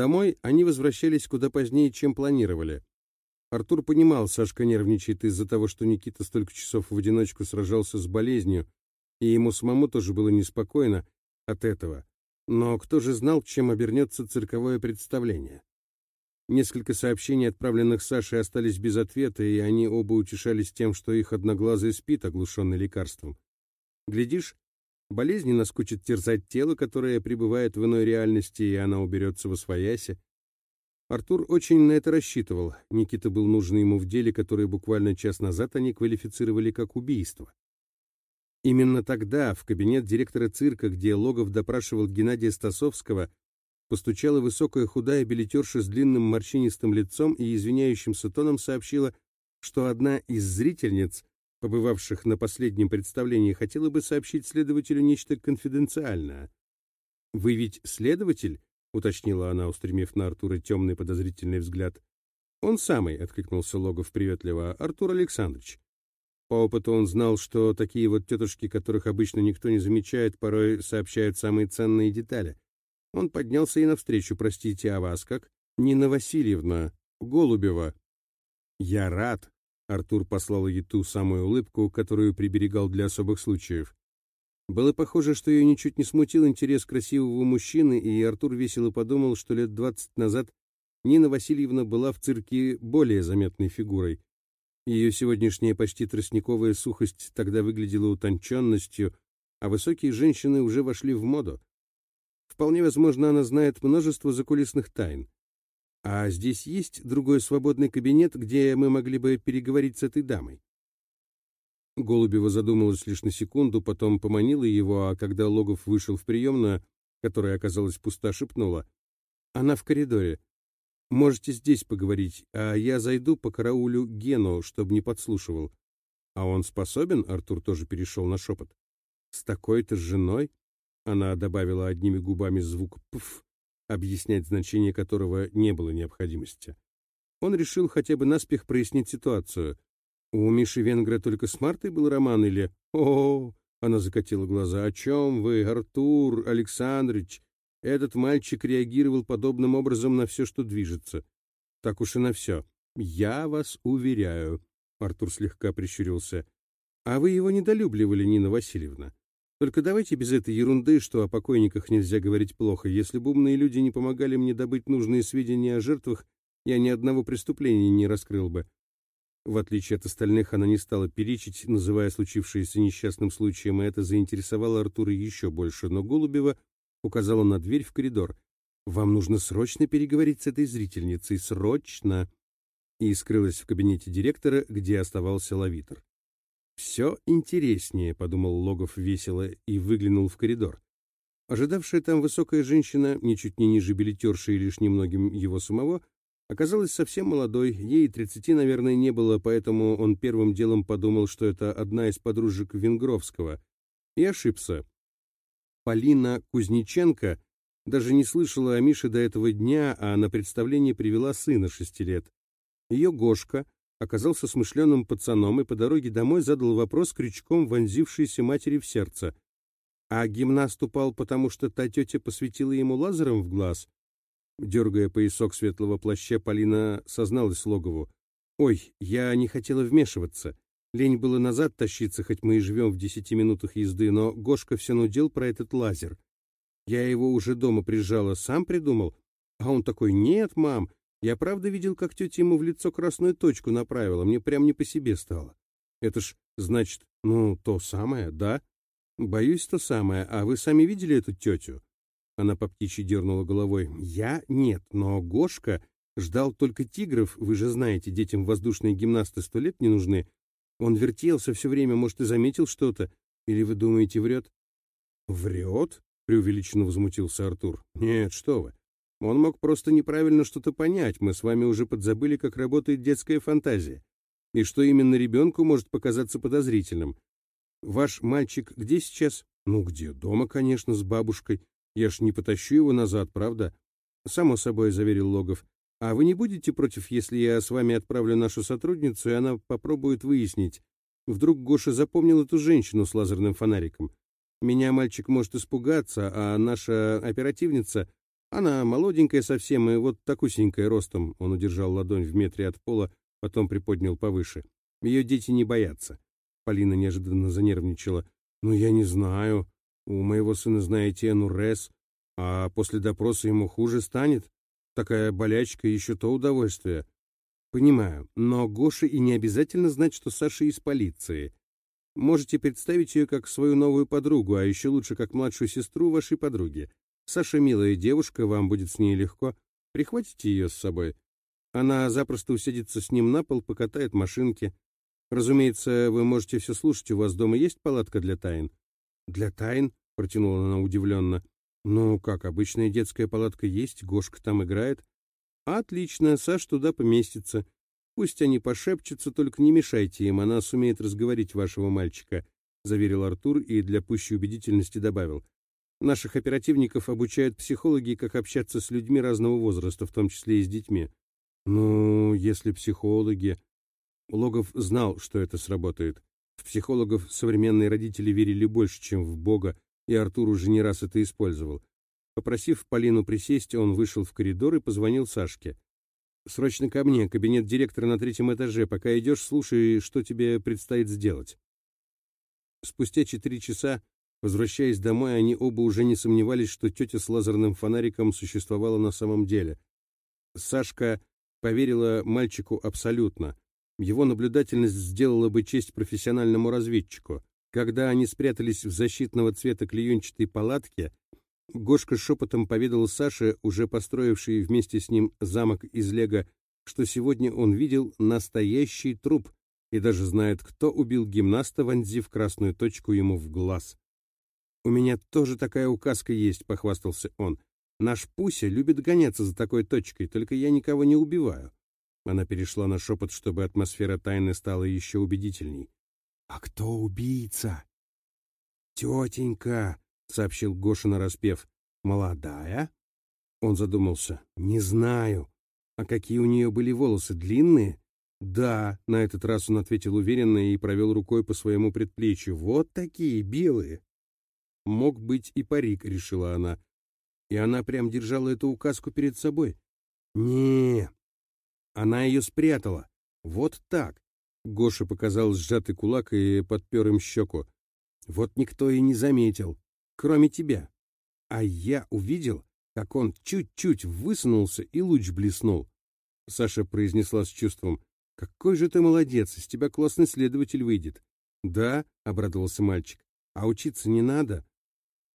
Домой они возвращались куда позднее, чем планировали. Артур понимал, Сашка нервничает из-за того, что Никита столько часов в одиночку сражался с болезнью, и ему самому тоже было неспокойно от этого. Но кто же знал, чем обернется цирковое представление? Несколько сообщений, отправленных Сашей, остались без ответа, и они оба утешались тем, что их одноглазый спит, оглушенный лекарством. Глядишь, болезнь наскучит терзать тело, которое пребывает в иной реальности, и она уберется во своясе. Артур очень на это рассчитывал. Никита был нужен ему в деле, которое буквально час назад они квалифицировали как убийство. Именно тогда в кабинет директора цирка, где Логов допрашивал Геннадия Стасовского, постучала высокая худая билетерша с длинным морщинистым лицом и извиняющимся тоном сообщила, что одна из зрительниц, побывавших на последнем представлении, хотела бы сообщить следователю нечто конфиденциальное. «Вы ведь следователь?» — уточнила она, устремив на Артура темный подозрительный взгляд. «Он самый», — откликнулся Логов приветливо, — «Артур Александрович». По опыту он знал, что такие вот тетушки, которых обычно никто не замечает, порой сообщают самые ценные детали — он поднялся и навстречу. «Простите, а вас как?» «Нина Васильевна, Голубева». «Я рад», — Артур послал ей ту самую улыбку, которую приберегал для особых случаев. Было похоже, что ее ничуть не смутил интерес красивого мужчины, и Артур весело подумал, что лет двадцать назад Нина Васильевна была в цирке более заметной фигурой. Ее сегодняшняя почти тростниковая сухость тогда выглядела утонченностью, а высокие женщины уже вошли в моду. Вполне возможно, она знает множество закулисных тайн. А здесь есть другой свободный кабинет, где мы могли бы переговорить с этой дамой. Голубева задумалась лишь на секунду, потом поманила его, а когда Логов вышел в приемную, которая оказалась пуста, шепнула. «Она в коридоре. Можете здесь поговорить, а я зайду по караулю Гену, чтобы не подслушивал». «А он способен?» — Артур тоже перешел на шепот. «С такой-то женой?» Она добавила одними губами звук «пф», объяснять значение которого не было необходимости. Он решил хотя бы наспех прояснить ситуацию. У Миши Венгра только с Мартой был роман или «О, она закатила глаза. «О чем вы, Артур Александрович? Этот мальчик реагировал подобным образом на все, что движется. Так уж и на все. Я вас уверяю». Артур слегка прищурился. «А вы его недолюбливали, Нина Васильевна?» Только давайте без этой ерунды, что о покойниках нельзя говорить плохо. Если бы умные люди не помогали мне добыть нужные сведения о жертвах, я ни одного преступления не раскрыл бы. В отличие от остальных, она не стала перечить, называя случившееся несчастным случаем, и это заинтересовало Артура еще больше, но Голубева указала на дверь в коридор. «Вам нужно срочно переговорить с этой зрительницей, срочно!» И скрылась в кабинете директора, где оставался лавитер. «Все интереснее», — подумал Логов весело и выглянул в коридор. Ожидавшая там высокая женщина, ничуть не ниже билетерши и лишь немногим его самого, оказалась совсем молодой, ей тридцати, наверное, не было, поэтому он первым делом подумал, что это одна из подружек Венгровского, и ошибся. Полина Кузнеченко даже не слышала о Мише до этого дня, а на представление привела сына шести лет. Ее Гошка — оказался смышленым пацаном и по дороге домой задал вопрос, крючком вонзившийся матери в сердце. А гимнаст упал, потому что та тетя посветила ему лазером в глаз? Дергая поясок светлого плаща, Полина созналась Логову. «Ой, я не хотела вмешиваться. Лень было назад тащиться, хоть мы и живем в десяти минутах езды, но Гошка все нудел про этот лазер. Я его уже дома прижала, сам придумал. А он такой, нет, мам, я правда видел, как тетя ему в лицо красную точку направила, мне прям не по себе стало. Это ж, значит, ну, то самое, да? Боюсь, то самое. А вы сами видели эту тетю? Она по птичьи дернула головой. Я нет, но Гошка ждал только тигров. Вы же знаете, детям воздушные гимнасты сто лет не нужны. Он вертелся все время, может, и заметил что-то. Или вы думаете, врет? Врет? Преувеличенно возмутился Артур. Нет, что вы. Он мог просто неправильно что-то понять, мы с вами уже подзабыли, как работает детская фантазия, и что именно ребенку может показаться подозрительным. Ваш мальчик где сейчас? Ну где, дома, конечно, с бабушкой. Я ж не потащу его назад, правда? Само собой, заверил Логов. А вы не будете против, если я с вами отправлю нашу сотрудницу, и она попробует выяснить? Вдруг Гоша запомнил эту женщину с лазерным фонариком? Меня мальчик может испугаться, а наша оперативница Она молоденькая совсем и вот такусенькая ростом. Он удержал ладонь в метре от пола, потом приподнял повыше. Ее дети не боятся. Полина неожиданно занервничала. «Ну, я не знаю. У моего сына, знаете, анурез, а после допроса ему хуже станет. Такая болячка еще то удовольствие». «Понимаю, но Гоше и не обязательно знать, что Саша из полиции. Можете представить ее как свою новую подругу, а еще лучше как младшую сестру вашей подруги. Саша милая девушка, вам будет с ней легко. Прихватите ее с собой. Она запросто усядется с ним на пол, покатает машинки. Разумеется, вы можете все слушать, у вас дома есть палатка для тайн? Для тайн? Протянула она удивленно. Ну, как, обычная детская палатка есть, Гошка там играет. Отлично, Саш туда поместится. Пусть они пошепчутся, только не мешайте им, она сумеет разговорить вашего мальчика, заверил Артур и для пущей убедительности добавил. Наших оперативников обучают психологи, как общаться с людьми разного возраста, в том числе и с детьми. Ну, если психологи... Логов знал, что это сработает. В психологов современные родители верили больше, чем в Бога, и Артур уже не раз это использовал. Попросив Полину присесть, он вышел в коридор и позвонил Сашке. «Срочно ко мне, кабинет директора на третьем этаже. Пока идешь, слушай, что тебе предстоит сделать». Спустя четыре часа, возвращаясь домой, они оба уже не сомневались, что тетя с лазерным фонариком существовала на самом деле. Сашка поверила мальчику абсолютно. Его наблюдательность сделала бы честь профессиональному разведчику. Когда они спрятались в защитного цвета клеенчатой палатке, Гошка шепотом поведал Саше, уже построивший вместе с ним замок из лего, что сегодня он видел настоящий труп и даже знает, кто убил гимнаста, вонзив красную точку ему в глаз. «У меня тоже такая указка есть», — похвастался он. Наш Пуся любит гоняться за такой точкой, только я никого не убиваю. Она перешла на шепот, чтобы атмосфера тайны стала еще убедительней. «А кто убийца?» «Тетенька», — сообщил Гоша нараспев. «Молодая?» Он задумался. «Не знаю. А какие у нее были волосы? Длинные?» «Да», — на этот раз он ответил уверенно и провел рукой по своему предплечью. «Вот такие, белые». «Мог быть и парик», — решила она. И она прям держала эту указку перед собой. не она ее спрятала. Вот так. Гоша показал сжатый кулак и подпер им щеку. Вот никто и не заметил, кроме тебя. А я увидел, как он чуть-чуть высунулся и луч блеснул. Саша произнесла с чувством. «Какой же ты молодец, из тебя классный следователь выйдет». «Да», — обрадовался мальчик, — «а учиться не надо».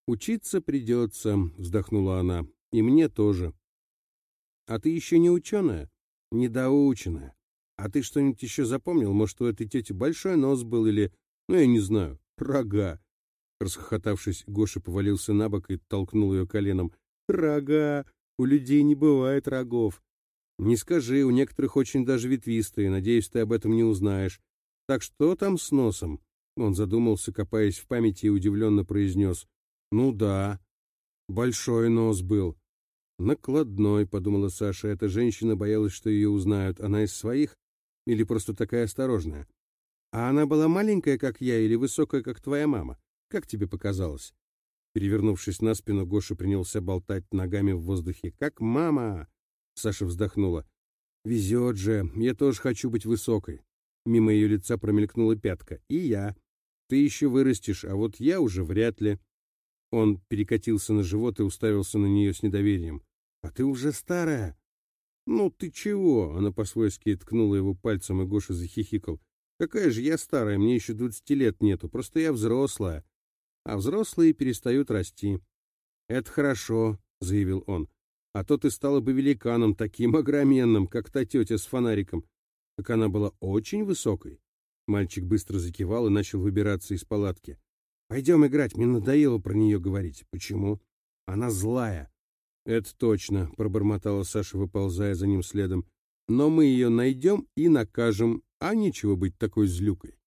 «Учиться придется», — вздохнула она, — «и мне тоже». «А ты еще не ученая?» «Недоученная. А ты что-нибудь еще запомнил? Может, у этой тети большой нос был или, ну, я не знаю, рога?» Расхохотавшись, Гоша повалился на бок и толкнул ее коленом. «Рога! У людей не бывает рогов!» «Не скажи, у некоторых очень даже ветвистые, надеюсь, ты об этом не узнаешь. Так что там с носом?» Он задумался, копаясь в памяти, и удивленно произнес. Ну да, большой нос был. Накладной, подумала Саша, эта женщина боялась, что ее узнают. Она из своих или просто такая осторожная? А она была маленькая, как я, или высокая, как твоя мама? Как тебе показалось? Перевернувшись на спину, Гоша принялся болтать ногами в воздухе. «Как мама!» Саша вздохнула. «Везет же, я тоже хочу быть высокой». Мимо ее лица промелькнула пятка. «И я. Ты еще вырастешь, а вот я уже вряд ли». Он перекатился на живот и уставился на нее с недоверием. «А ты уже старая!» «Ну ты чего?» Она по-свойски ткнула его пальцем, и Гоша захихикал. «Какая же я старая, мне еще двадцати лет нету, просто я взрослая. А взрослые перестают расти». «Это хорошо», — заявил он. «А то ты стала бы великаном, таким огроменным, как та тетя с фонариком. Так она была очень высокой». Мальчик быстро закивал и начал выбираться из палатки. Пойдем играть, мне надоело про нее говорить. Почему? Она злая. Это точно, пробормотала Саша, выползая за ним следом. Но мы ее найдем и накажем, а нечего быть такой злюкой.